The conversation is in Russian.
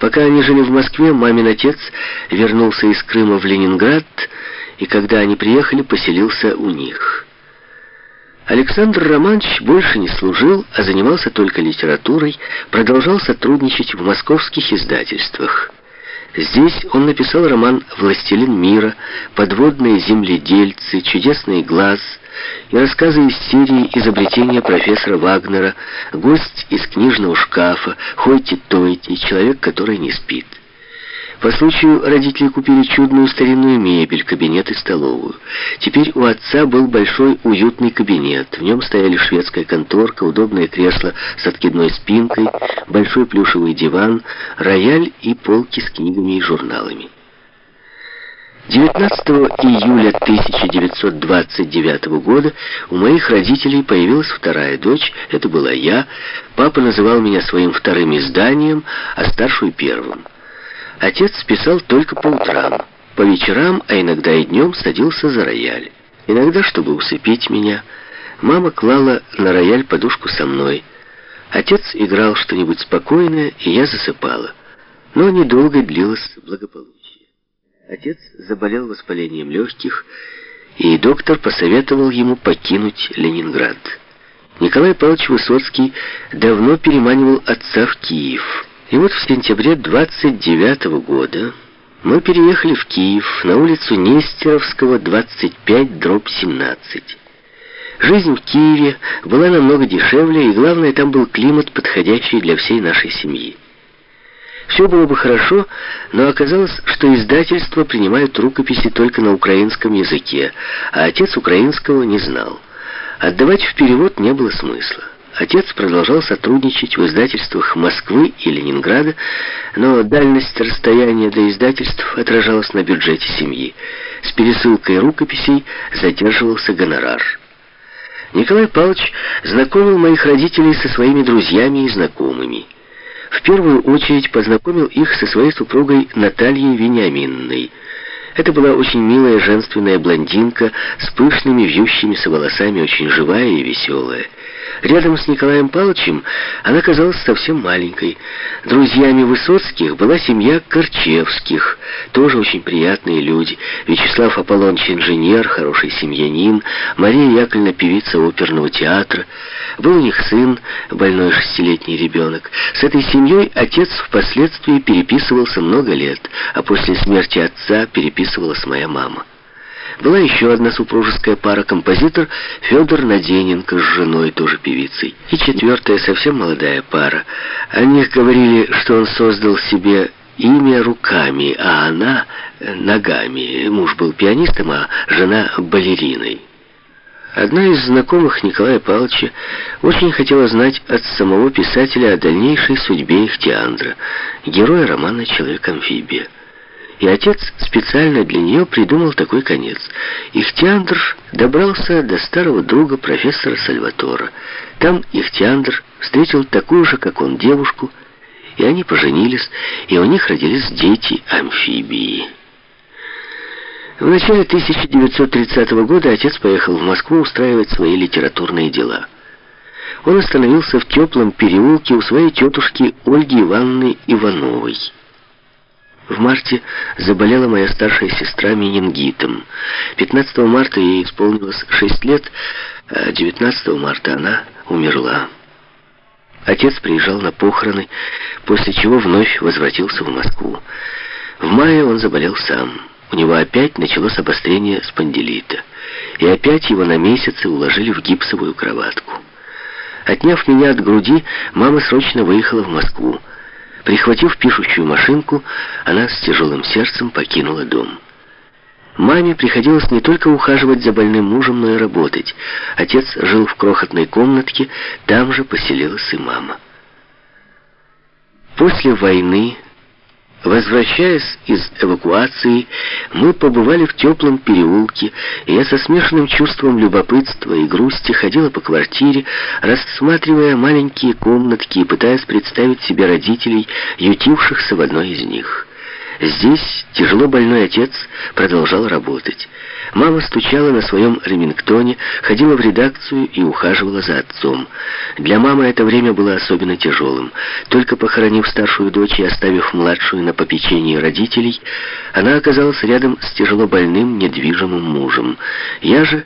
Пока они жили в Москве, мамин отец вернулся из Крыма в Ленинград, и когда они приехали, поселился у них. Александр Романович больше не служил, а занимался только литературой, продолжал сотрудничать в московских издательствах. Здесь он написал роман «Властелин мира», «Подводные земледельцы», «Чудесный глаз» и рассказы из серии изобретения профессора Вагнера, «Гость из книжного шкафа», «Хойти-тойти», «Человек, который не спит». По случаю родители купили чудную старинную мебель, кабинет и столовую. Теперь у отца был большой уютный кабинет. В нем стояли шведская конторка, удобное кресло с откидной спинкой, большой плюшевый диван, рояль и полки с книгами и журналами. 19 июля 1929 года у моих родителей появилась вторая дочь, это была я. Папа называл меня своим вторым изданием, а старшую первым. Отец писал только по утрам. По вечерам, а иногда и днем садился за рояль. Иногда, чтобы усыпить меня, мама клала на рояль подушку со мной. Отец играл что-нибудь спокойное, и я засыпала. Но недолго длилось благополучие. Отец заболел воспалением легких, и доктор посоветовал ему покинуть Ленинград. Николай Павлович Высоцкий давно переманивал отца в Киев. И вот в сентябре 29 -го года мы переехали в Киев на улицу Нестеровского, 25, дробь 17. Жизнь в Киеве была намного дешевле, и главное, там был климат, подходящий для всей нашей семьи. Все было бы хорошо, но оказалось, что издательства принимают рукописи только на украинском языке, а отец украинского не знал. Отдавать в перевод не было смысла. Отец продолжал сотрудничать в издательствах Москвы и Ленинграда, но дальность расстояния до издательств отражалась на бюджете семьи. С пересылкой рукописей задерживался гонорар. Николай Павлович знакомил моих родителей со своими друзьями и знакомыми. В первую очередь познакомил их со своей супругой Натальей Вениаминной. Это была очень милая женственная блондинка с пышными вьющимися волосами, очень живая и веселая. Рядом с Николаем Павловичем она казалась совсем маленькой. Друзьями Высоцких была семья Корчевских, тоже очень приятные люди. Вячеслав Аполлоныч инженер, хороший семьянин, Мария Яковлевна певица оперного театра. Был у них сын, больной шестилетний ребенок. С этой семьей отец впоследствии переписывался много лет, а после смерти отца переписывалась моя мама. Была еще одна супружеская пара, композитор Федор Надененко с женой, тоже певицей. И четвертая, совсем молодая пара. О них говорили, что он создал себе имя руками, а она ногами. Муж был пианистом, а жена балериной. Одна из знакомых Николая Павловича очень хотела знать от самого писателя о дальнейшей судьбе Ихтиандра, героя романа «Человек-амфибия». И отец специально для нее придумал такой конец. Ихтиандр добрался до старого друга профессора Сальватора. Там Ихтиандр встретил такую же, как он, девушку, и они поженились, и у них родились дети-амфибии. В начале 1930 года отец поехал в Москву устраивать свои литературные дела. Он остановился в теплом переулке у своей тетушки Ольги Ивановны Ивановой. В марте заболела моя старшая сестра менингитом. 15 марта ей исполнилось 6 лет, а 19 марта она умерла. Отец приезжал на похороны, после чего вновь возвратился в Москву. В мае он заболел сам. У него опять началось обострение спондилита. И опять его на месяцы уложили в гипсовую кроватку. Отняв меня от груди, мама срочно выехала в Москву. Прихватив пишущую машинку, она с тяжелым сердцем покинула дом. Маме приходилось не только ухаживать за больным мужем, но и работать. Отец жил в крохотной комнатке, там же поселилась и мама. После войны Возвращаясь из эвакуации, мы побывали в теплом переулке, и я со смешанным чувством любопытства и грусти ходила по квартире, рассматривая маленькие комнатки и пытаясь представить себе родителей, ютившихся в одной из них. Здесь тяжело больной отец продолжал работать. Мама стучала на своем ремингтоне, ходила в редакцию и ухаживала за отцом. Для мамы это время было особенно тяжелым. Только похоронив старшую дочь и оставив младшую на попечении родителей, она оказалась рядом с тяжело больным, недвижимым мужем. Я же